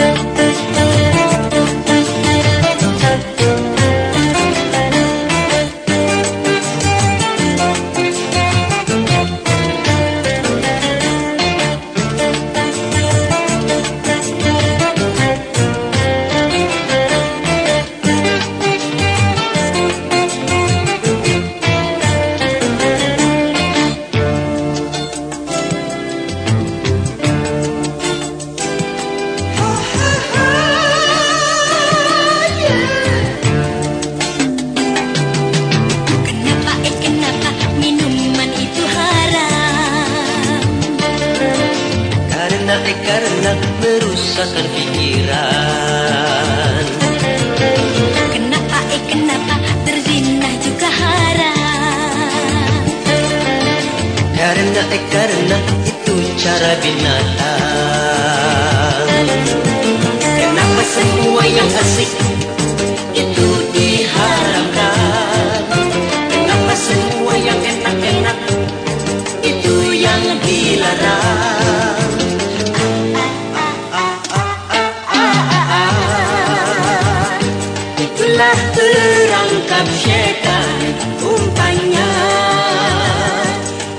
Kenapa Eh karena merusakkan pikiran Kenapa eh kenapa terzinah juga haram. Karena eh karena itu cara binatang. Kenapa semua yang asik itu diharamkan? Kenapa semua yang enak-enak itu yang dilarang syaitan umpanya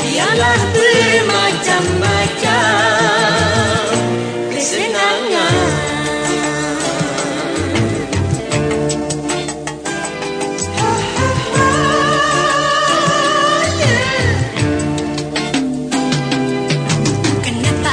Dialah bermacam-macam kesenangan.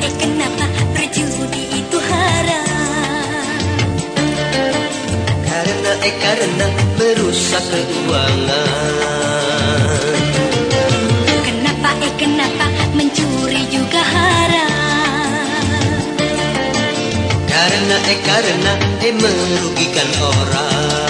Eh kenapa berjudi itu haram Karena eh karena merusak keuangan Kenapa eh kenapa mencuri juga haram? Karena eh karena eh merugikan orang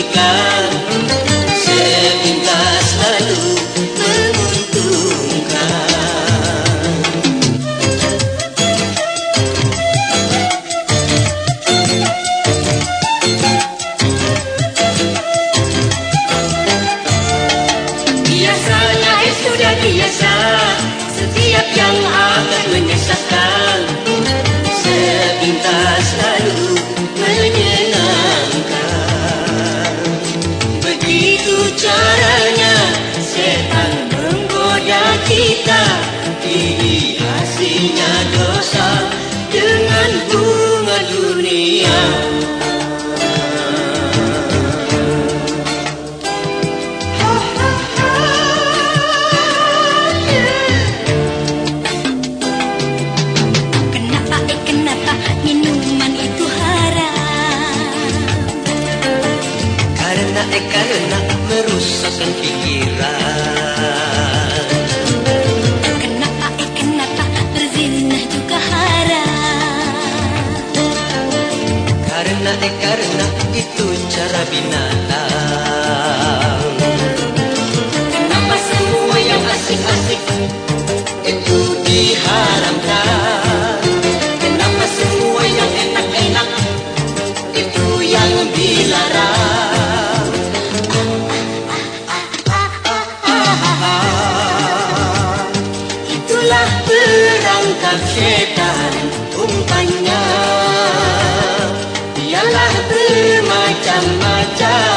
merugikan Begitu caranya setan menggoda kita. Dihiasinya dosa dengan bunga dunia karena eh karena itu cara binatang Kenapa semua yang asik-asik itu diharamkan? Kenapa semua yang enak-enak itu yang dilarang? Itulah perangkap syaitan bermacam-macam